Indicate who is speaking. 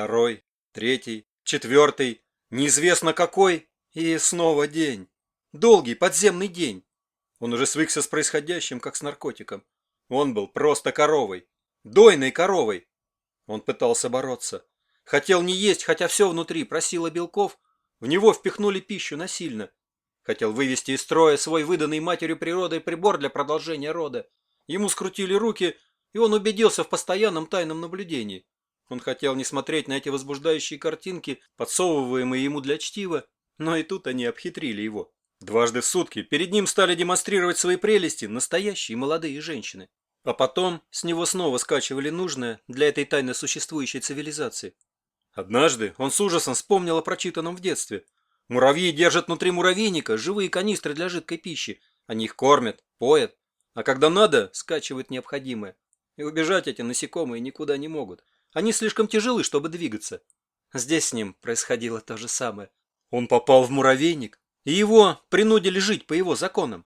Speaker 1: Второй, третий, четвертый, неизвестно какой, и снова день. Долгий подземный день. Он уже свыкся с происходящим, как с наркотиком. Он был просто коровой. Дойной коровой. Он пытался бороться. Хотел не есть, хотя все внутри просило белков. В него впихнули пищу насильно. Хотел вывести из строя свой выданный матерью природой прибор для продолжения рода. Ему скрутили руки, и он убедился в постоянном тайном наблюдении. Он хотел не смотреть на эти возбуждающие картинки, подсовываемые ему для чтива, но и тут они обхитрили его. Дважды в сутки перед ним стали демонстрировать свои прелести настоящие молодые женщины. А потом с него снова скачивали нужное для этой тайно существующей цивилизации. Однажды он с ужасом вспомнил о прочитанном в детстве. Муравьи держат внутри муравейника живые канистры для жидкой пищи. Они их кормят, поят, а когда надо, скачивают необходимое. И убежать эти насекомые никуда не могут. Они слишком тяжелы, чтобы двигаться. Здесь с ним происходило то же самое. Он попал в муравейник, и его принудили жить по его законам.